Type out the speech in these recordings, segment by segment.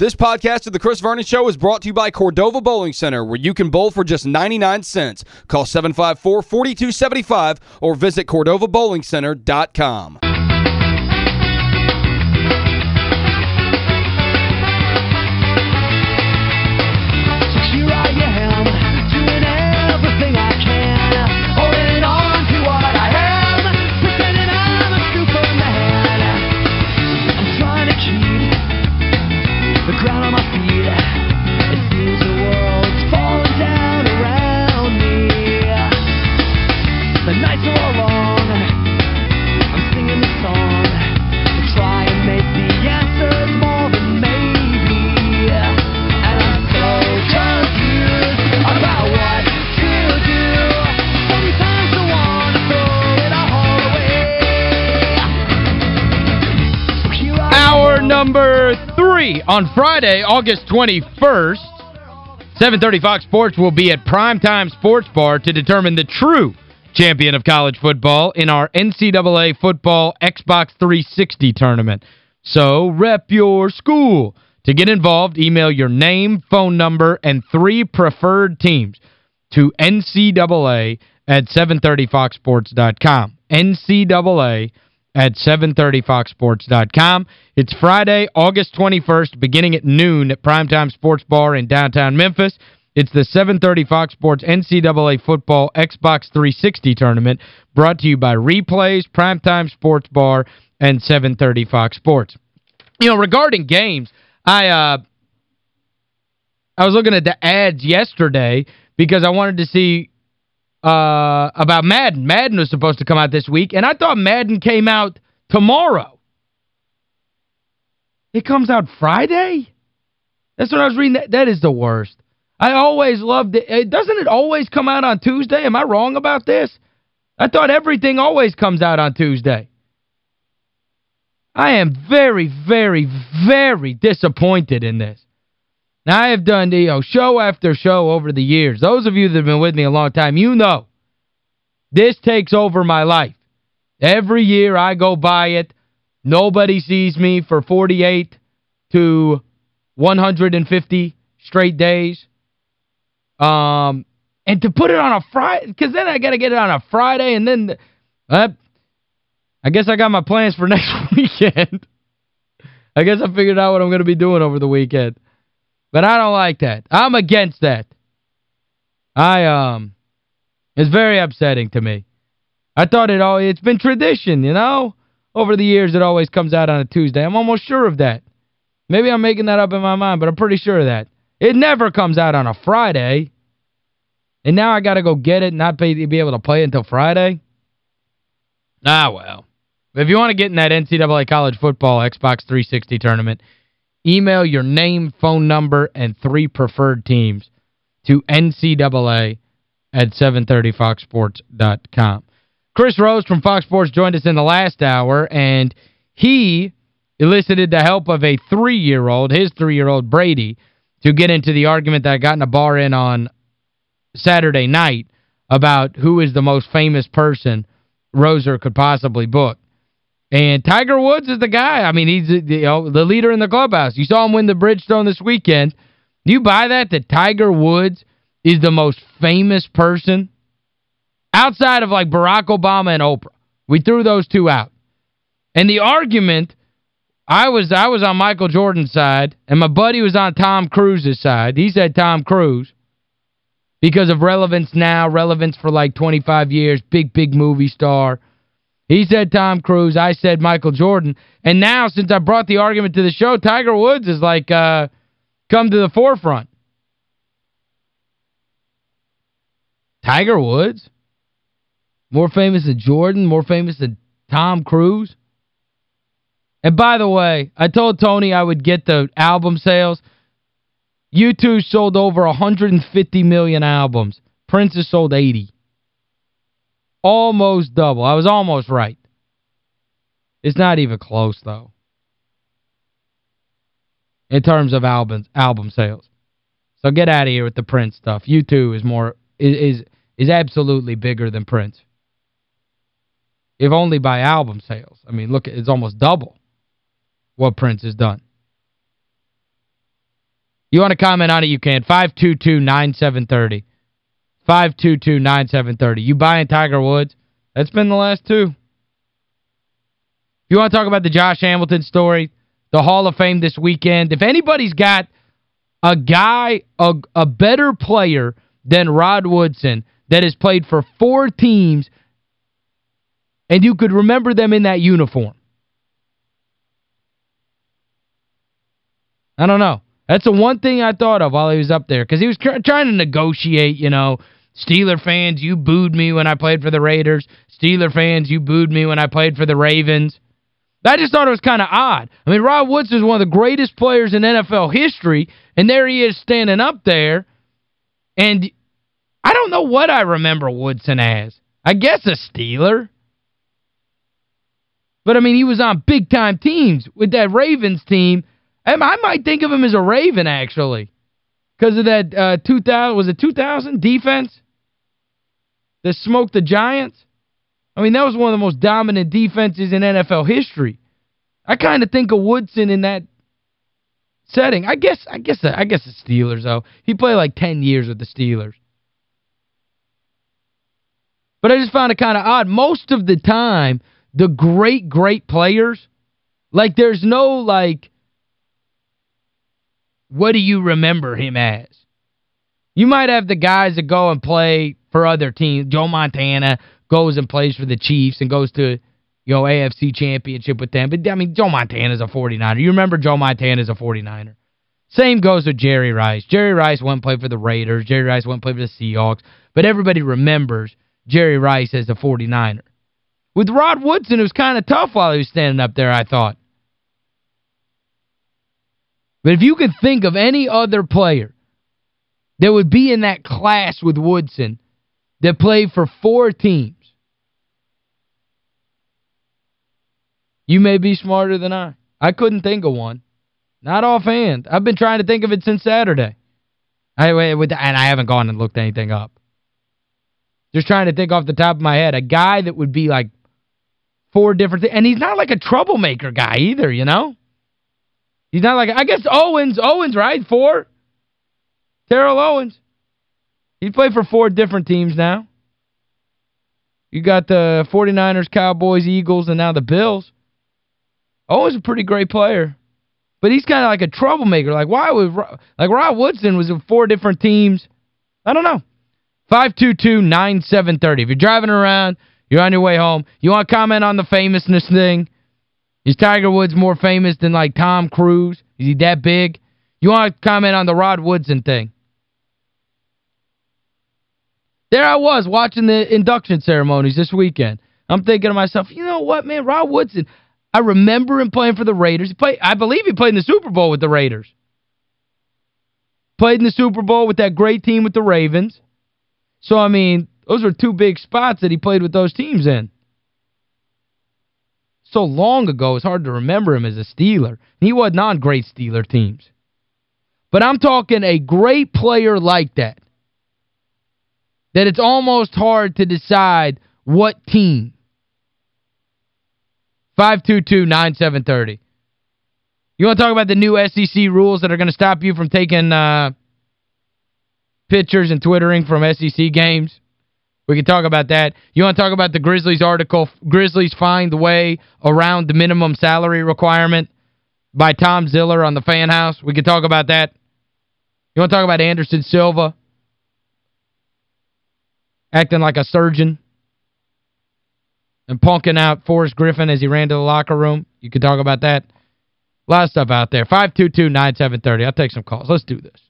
This podcast of The Chris Vernon Show is brought to you by Cordova Bowling Center, where you can bowl for just 99 cents. Call 754-4275 or visit CordovaBowlingCenter.com. on Friday, August 21st. 730 Fox Sports will be at Primetime Sports Bar to determine the true champion of college football in our NCAA Football Xbox 360 tournament. So, rep your school. To get involved, email your name, phone number, and three preferred teams to NCAA at 730foxsports.com. NCAA at 730foxsports.com. It's Friday, August 21st, beginning at noon at Primetime Sports Bar in downtown Memphis. It's the 730 Fox Sports NCAA Football Xbox 360 Tournament brought to you by Replays, Primetime Sports Bar, and 730 Fox Sports. You know, regarding games, I uh I was looking at the ads yesterday because I wanted to see uh, about Madden. Madden was supposed to come out this week, and I thought Madden came out tomorrow. It comes out Friday? That's what I was reading. That, that is the worst. I always loved it. Doesn't it always come out on Tuesday? Am I wrong about this? I thought everything always comes out on Tuesday. I am very, very, very disappointed in this. Now, I have done you know, show after show over the years. Those of you that have been with me a long time, you know this takes over my life. Every year I go by it. Nobody sees me for 48 to 150 straight days. Um, and to put it on a Friday, because then I got to get it on a Friday, and then, uh, I guess I got my plans for next weekend. I guess I figured out what I'm going to be doing over the weekend. But I don't like that. I'm against that. I, um, it's very upsetting to me. I thought it all, it's been tradition, you know? Over the years, it always comes out on a Tuesday. I'm almost sure of that. Maybe I'm making that up in my mind, but I'm pretty sure of that. It never comes out on a Friday. And now I got to go get it and not be, be able to play until Friday? Ah, well. If you want to get in that NCAA college football Xbox 360 tournament, email your name, phone number, and three preferred teams to NCAA at 730foxsports.com. Chris Rose from Fox Sports joined us in the last hour, and he elicited the help of a three-year-old, his three-year-old Brady, to get into the argument that I got in a bar in on Saturday night about who is the most famous person Roser could possibly book. And Tiger Woods is the guy. I mean, he's you know, the leader in the clubhouse. You saw him win the Bridgestone this weekend. Do you buy that, that Tiger Woods is the most famous person? Outside of like Barack Obama and Oprah. We threw those two out. And the argument, I was I was on Michael Jordan's side, and my buddy was on Tom Cruise's side. He said Tom Cruise because of relevance now, relevance for like 25 years, big, big movie star. He said Tom Cruise. I said Michael Jordan. And now, since I brought the argument to the show, Tiger Woods is like uh, come to the forefront. Tiger Woods? More famous than Jordan? More famous than Tom Cruise? And by the way, I told Tony I would get the album sales. U2 sold over 150 million albums. Prince has sold 80. Almost double. I was almost right. It's not even close, though. In terms of albums, album sales. So get out of here with the Prince stuff. U2 is more is is, is absolutely bigger than Prince. If only by album sales. I mean, look, it's almost double what Prince has done. You want to comment on it, you can. 522-9730. 522-9730. You buying Tiger Woods? That's been the last two. If you want to talk about the Josh Hamilton story, the Hall of Fame this weekend, if anybody's got a guy, a, a better player than Rod Woodson that has played for four teams and you could remember them in that uniform. I don't know. That's the one thing I thought of while he was up there because he was trying to negotiate, you know, Steeler fans, you booed me when I played for the Raiders. Steeler fans, you booed me when I played for the Ravens. I just thought it was kind of odd. I mean, Rod Woodson is one of the greatest players in NFL history, and there he is standing up there. And I don't know what I remember Woodson as. I guess a Steeler. But, I mean, he was on big-time teams with that Ravens team. I might think of him as a Raven, actually. Because of that uh, 2000, was it 2000 defense? That smoked the Giants? I mean, that was one of the most dominant defenses in NFL history. I kind of think of Woodson in that setting. I guess I guess I guess the Steelers though. He played like 10 years with the Steelers. But I just found it kind of odd. Most of the time, the great, great players, like there's no like what do you remember him as? You might have the guys that go and play for other teams. Joe Montana goes and plays for the Chiefs and goes to, you know, AFC championship with them. But, I mean, Joe Montana's a 49er. You remember Joe Montana's a 49er. Same goes with Jerry Rice. Jerry Rice went and played for the Raiders. Jerry Rice went and played for the Seahawks. But everybody remembers Jerry Rice as a 49er. With Rod Woodson, it was kind of tough while he was standing up there, I thought. But if you could think of any other player that would be in that class with Woodson that played for four teams, you may be smarter than I. I couldn't think of one. Not offhand. I've been trying to think of it since Saturday. I And I haven't gone and looked anything up. Just trying to think off the top of my head. A guy that would be like four different. And he's not like a troublemaker guy either, you know? He's not like, I guess Owens, Owens, right? Four? Terrell Owens. He played for four different teams now. You got the 49ers, Cowboys, Eagles, and now the Bills. Owens a pretty great player. But he's kind of like a troublemaker. Like, why would, like, Rod Woodson was in four different teams. I don't know. 522-9730. If you're driving around, you're on your way home, you want to comment on the famousness thing, is Tiger Woods more famous than, like, Tom Cruise? Is he that big? You want to comment on the Rod Woodson thing? There I was watching the induction ceremonies this weekend. I'm thinking to myself, you know what, man, Rod Woodson, I remember him playing for the Raiders. He played, I believe he played in the Super Bowl with the Raiders. Played in the Super Bowl with that great team with the Ravens. So, I mean, those are two big spots that he played with those teams in so long ago, it's hard to remember him as a Steeler. He wasn't on great Steeler teams. But I'm talking a great player like that. That it's almost hard to decide what team. 522-9730. You want to talk about the new SEC rules that are going to stop you from taking uh, pictures and twittering from SEC games? We can talk about that. You want to talk about the Grizzlies article, Grizzlies find the way around the minimum salary requirement by Tom Ziller on the Fan House? We can talk about that. You want to talk about Anderson Silva acting like a surgeon and punking out Forrest Griffin as he ran to the locker room? You can talk about that. A lot of stuff out there. 522-9730. I'll take some calls. Let's do this.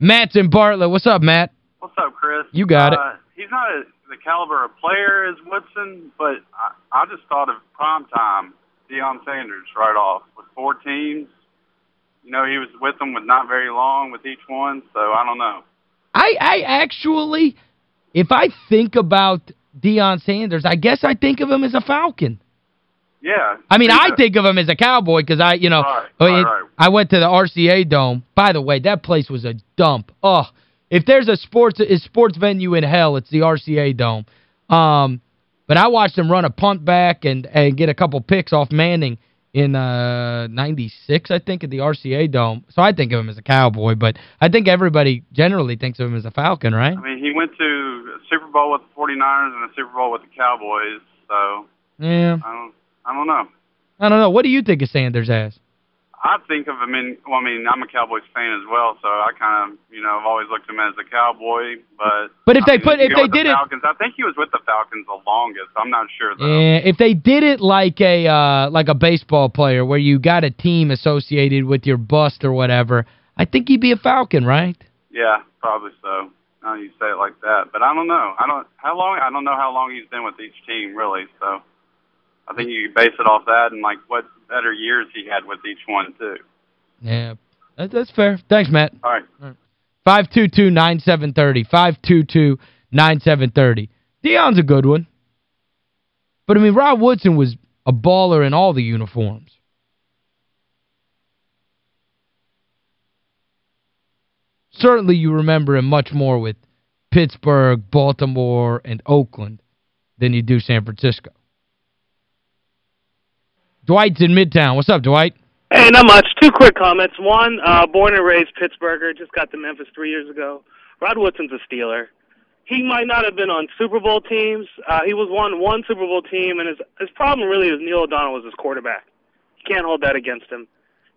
Matt's in Bartlett. What's up, Matt? What's up, Chris? You got uh, it he's not a, the caliber of player as Woodson, but I, I just thought of prime time Deion Sanders right off with four teams. You know, he was with them with not very long with each one, so I don't know. I I actually if I think about Deion Sanders, I guess I think of him as a Falcon. Yeah. I mean, I think of him as a Cowboy because I, you know, right, it, right, right. I went to the RCA Dome. By the way, that place was a dump. Oh, if there's a sports a sports venue in hell, it's the RCA Dome. Um, but I watched him run a punt back and and get a couple picks off Manning in uh 96, I think, at the RCA Dome. So I think of him as a Cowboy, but I think everybody generally thinks of him as a Falcon, right? I mean, he went to a Super Bowl with the 49ers and a Super Bowl with the Cowboys, so Yeah. I don't I don't know. I don't know. What do you think of Sanders as? I think of him in well, I mean, I'm a Cowboys fan as well, so I kind of, you know, I've always looked at him as a Cowboy, but But if I they mean, put- if they with the did it- Falcons, I think he was with the Falcons the longest. I'm not sure though. Yeah, if they did it like a uh, like a baseball player where you got a team associated with your bust or whatever, I think he'd be a Falcon, right? Yeah, probably so. Now you say it like that, but I don't know. I don't how long. I don't know how long he's been with each team really. So I think you base it off that and like what better years he had with each one too. Yeah, that, that's fair. Thanks, Matt. All right. 522-9730. 522-9730. Deion's a good one. But, I mean, Rod Woodson was a baller in all the uniforms. Certainly you remember him much more with Pittsburgh, Baltimore, and Oakland than you do San Francisco. Dwight's in Midtown. What's up, Dwight? Hey, not much. Two quick comments. One, uh, born and raised Pittsburgher, just got to Memphis three years ago. Rod Woodson's a Steeler. He might not have been on Super Bowl teams. Uh, he was on one Super Bowl team, and his his problem really is Neil O'Donnell was his quarterback. You can't hold that against him.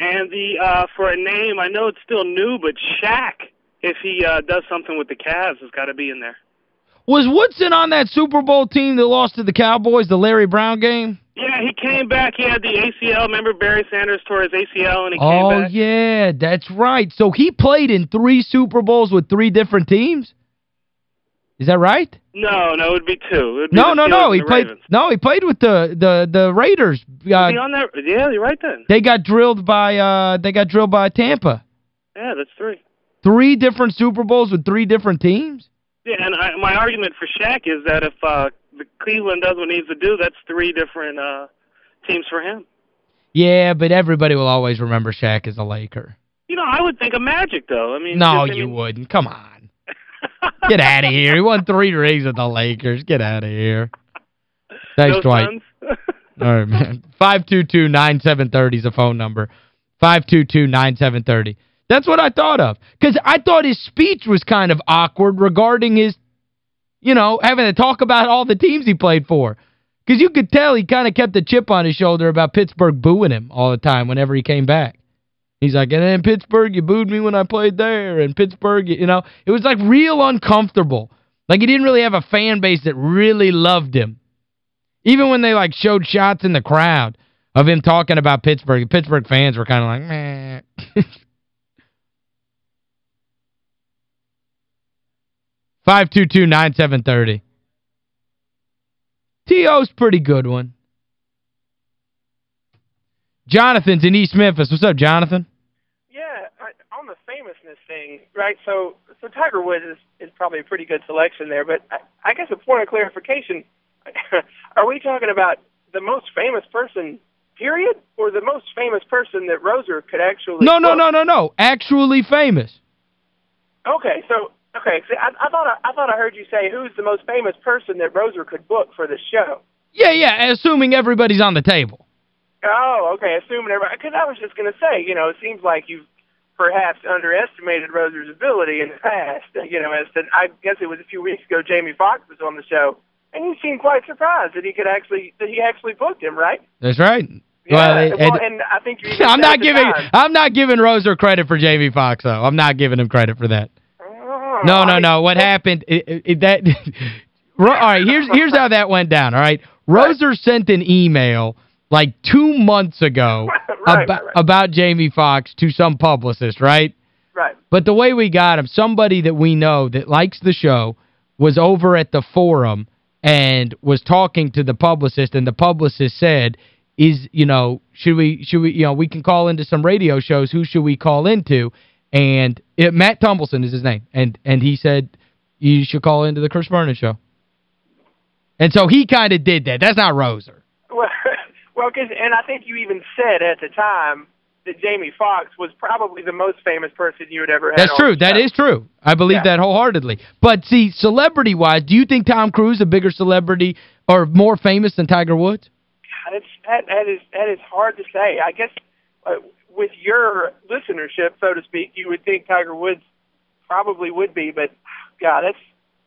And the uh, for a name, I know it's still new, but Shaq, if he uh, does something with the Cavs, has got to be in there. Was Woodson on that Super Bowl team that lost to the Cowboys, the Larry Brown game? Yeah, he came back. He had the ACL. Remember Barry Sanders tore his ACL, and he Oh, came back. Oh, yeah, that's right. So he played in three Super Bowls with three different teams? Is that right? No, no, it would be two. Would be No, no, no. He played Ravens. No, he played with the the the Raiders. Uh, on that? Yeah, you're right then. they got drilled by uh they got drilled by Tampa. Yeah, that's three. Three different Super Bowls with three different teams? Yeah, and I, my argument for Shaq is that if uh, the Cleveland does what needs to do, that's three different uh, teams for him. Yeah, but everybody will always remember Shaq as a Laker. You know, I would think of Magic though. I mean, No, just, I you mean- wouldn't. Come on. Get out of here. He won three rings with the Lakers. Get out of here. Thanks, no Dwight. All right, man. 522-9730 is a phone number. 522-9730. That's what I thought of. Because I thought his speech was kind of awkward regarding his, you know, having to talk about all the teams he played for. Because you could tell he kind of kept a chip on his shoulder about Pittsburgh booing him all the time whenever he came back. He's like, and in Pittsburgh, you booed me when I played there. And Pittsburgh, you know, it was like real uncomfortable. Like he didn't really have a fan base that really loved him. Even when they, like, showed shots in the crowd of him talking about Pittsburgh, Pittsburgh fans were kind of like, meh. 522-9730. T.O.'s pretty good one. Jonathan's in East Memphis. What's up, Jonathan? Yeah, I, on the famousness thing, right? So, so Tiger Woods is, is probably a pretty good selection there, but I, I guess a point of clarification: Are we talking about the most famous person, period, or the most famous person that Roser could actually? No, no, no, no, no. Actually famous. Okay, so okay, see, I, I thought I, I thought I heard you say who's the most famous person that Roser could book for the show. Yeah, yeah, assuming everybody's on the table. Oh, okay. Assuming everybody, because I was just going to say, you know, it seems like you've perhaps underestimated Roser's ability in the past. You know, as to, I guess it was a few weeks ago, Jamie Foxx was on the show, and you seemed quite surprised that he could actually that he actually booked him, right? That's right. Yeah. Well, well, and I think you. I'm not giving time, I'm not giving Roser credit for Jamie Foxx though. I'm not giving him credit for that. No, no, no. What happened it, it, that All right, here's here's how that went down, all right? Roser sent an email like 2 months ago Right, about right, right. about Jamie Foxx to some publicist, right? Right. But the way we got him, somebody that we know that likes the show was over at the forum and was talking to the publicist and the publicist said, is, you know, should we, should we, you know, we can call into some radio shows. Who should we call into? And it, Matt Tumbleson is his name. And and he said, you should call into the Chris Vernon show. And so he kind of did that. That's not Roser. Well, well, 'cause and I think you even said at the time that Jamie Foxx was probably the most famous person you had ever had. That's true. That is true. I believe Yeah. that wholeheartedly. But see, celebrity-wise, do you think Tom Cruise a bigger celebrity or more famous than Tiger Woods? it's that, that is that is hard to say. I guess uh, with your listenership, so to speak, you would think Tiger Woods probably would be, but God, that's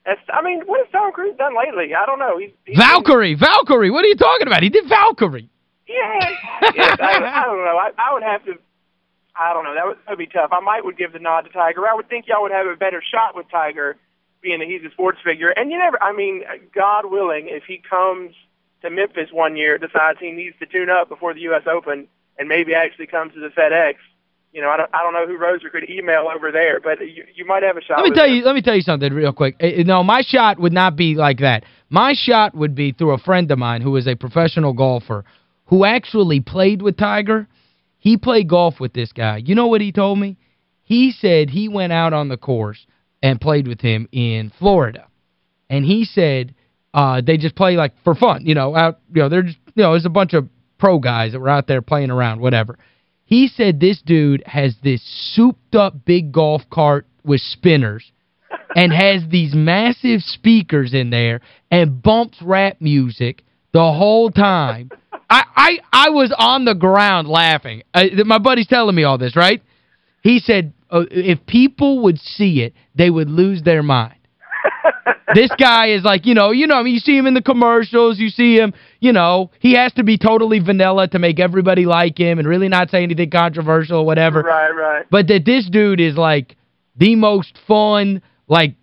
that's. I mean, what has Tom Cruise done lately? I don't know. He's, he's Valkyrie, Valkyrie, what are you talking about? He did Valkyrie. Yeah, yes, I, I don't know. I, I would have to. I don't know. That would, that would be tough. I might would give the nod to Tiger. I would think y'all would have a better shot with Tiger, being that he's a sports figure. And you never. I mean, God willing, if he comes to Memphis one year, decides he needs to tune up before the U.S. Open, and maybe actually comes to the FedEx. You know, I don't. I don't know who Roser could email over there, but you, you might have a shot. Let me tell him. you let me tell you something real quick. Eh, No, my shot would not be like that. My shot would be through a friend of mine who is a professional golfer who actually played with Tiger. He played golf with this guy. You know what he told me? He said he went out on the course and played with him in Florida. And he said uh, they just play like for fun, you know, out you know, they're just, you know, there's a bunch of pro guys that were out there playing around, whatever. He said this dude has this souped up big golf cart with spinners and has these massive speakers in there and bumps rap music the whole time. I, I, I was on the ground laughing. Uh, my buddy's telling me all this, right? He said uh, if people would see it, they would lose their mind. This guy is like, you know, you know, I mean, you see him in the commercials, you see him, you know, he has to be totally vanilla to make everybody like him and really not say anything controversial or whatever. Right, right. But that this dude is like the most fun, like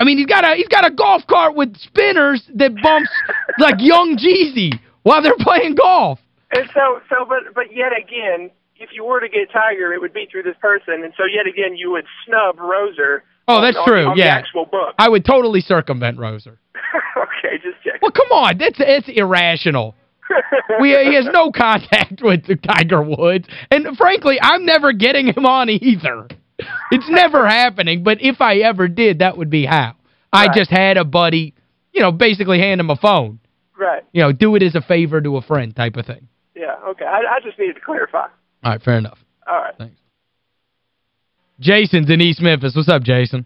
I mean, he's got a he's got a golf cart with spinners that bumps like young Jeezy while they're playing golf. And so, so, but, but yet again, if you were to get Tiger, it would be through this person, and so yet again, you would snub Roser. Oh, that's on, true, On yeah. the actual book. I would totally circumvent Roser. okay, just check. Well, come on. That's it's irrational. We, he has no contact with Tiger Woods. And frankly, I'm never getting him on either. It's never happening, but if I ever did, that would be how. I just had a buddy, you know, basically hand him a phone. right. You know, do it as a favor to a friend type of thing. Yeah. Okay. I, I just needed to clarify. All right, fair enough. All right. Jason's in East Memphis. What's up, Jason?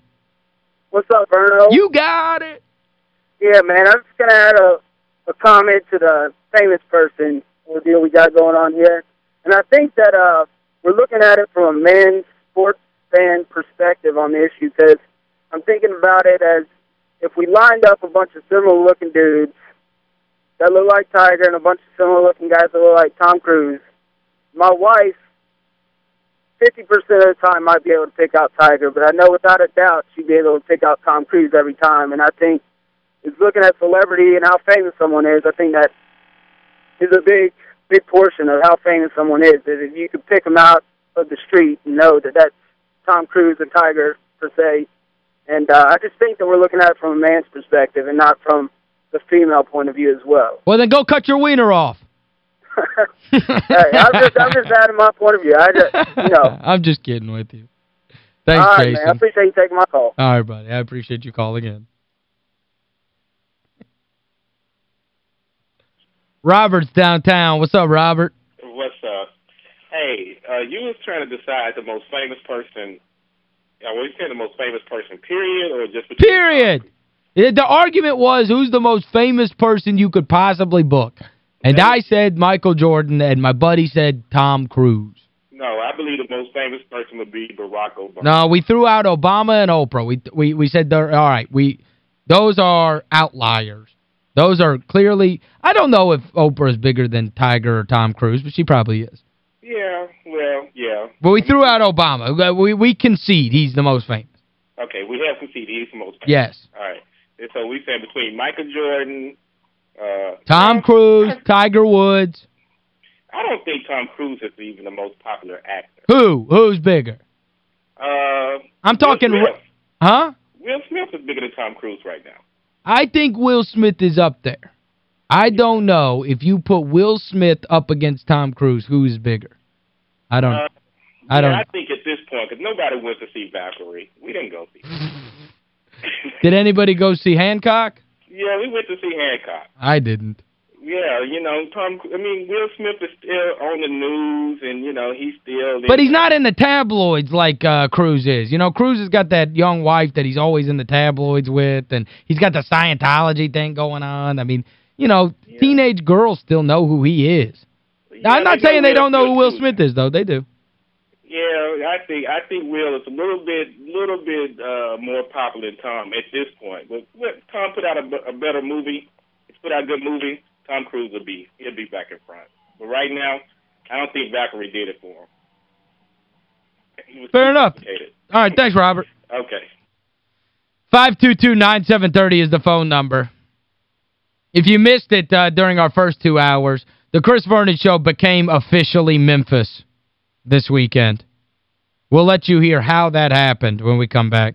What's up, Verno? You got it. Yeah, man, I'm just going to add a, a comment to the famous person ordeal we got going on here. And I think that uh, we're looking at it from a men's sports fan perspective on the issue because I'm thinking about it as if we lined up a bunch of similar-looking dudes that look like Tiger and a bunch of similar-looking guys that look like Tom Cruise, my wife, 50% of the time, might be able to pick out Tiger, but I know without a doubt she'd be able to pick out Tom Cruise every time. And I think is looking at celebrity and how famous someone is, I think that is a big, big portion of how famous someone is. That if you could pick them out of the street and know that that's Tom Cruise and Tiger per se. And uh, I just think that we're looking at it from a man's perspective and not from the female point of view as well. Well, then go cut your wiener off. Hey, I'm just, I'm just adding my point of view. I just, you know. I'm just kidding with you. Thanks, All right, Jason. man. I appreciate you taking my call. All right, buddy. I appreciate you calling in. Robert's downtown. What's up, Robert? What's up? Hey, uh, you was trying to decide the most famous person. Uh, were you saying the most famous person, period, or just Period. The the argument was who's the most famous person you could possibly book. And I said Michael Jordan, and my buddy said Tom Cruise. No, I believe the most famous person would be Barack Obama. No, we threw out Obama and Oprah. We we we said they're all right. We those are outliers. Those are clearly I don't know if Oprah is bigger than Tiger or Tom Cruise, but she probably is. Yeah, well, yeah. But we threw out Obama. We we concede he's the most famous. Okay, we have conceded he's the most famous. Yes. All right. And so we said between Michael Jordan, uh, Tom Cruise, Tiger Woods. I don't think Tom Cruise is even the most popular actor. Who? Who's bigger? Uh, I'm talking Will Huh? Will Smith is bigger than Tom Cruise right now. I think Will Smith is up there. I don't know if you put Will Smith up against Tom Cruise, who is bigger. I don't Uh, I don't yeah, I think at this point, because nobody went to see Valkyrie. We didn't go see Did anybody go see Hancock? Yeah, we went to see Hancock. I didn't. Yeah, you know, Tom. I mean, Will Smith is still on the news, and you know, he's still. But he's not in the tabloids like uh, Cruise is. You know, Cruise has got that young wife that he's always in the tabloids with, and he's got the Scientology thing going on. I mean, you know, teenage girls still know who he is. Now, I'm not saying they don't know who Will. Smith is, though. They do. I think I think Will is a little bit little bit uh, more popular than Tom at this point. But what, Tom put out a better movie. He's put out a good movie. Tom Cruise will be he'll be back in front. But right now, I don't think Valkyrie did it for him. Fair enough. All right, thanks, Robert. Okay. 522-9730 is the phone number. If you missed it uh, during our first two hours, the Chris Vernon Show became officially Memphis this weekend. We'll let you hear how that happened when we come back.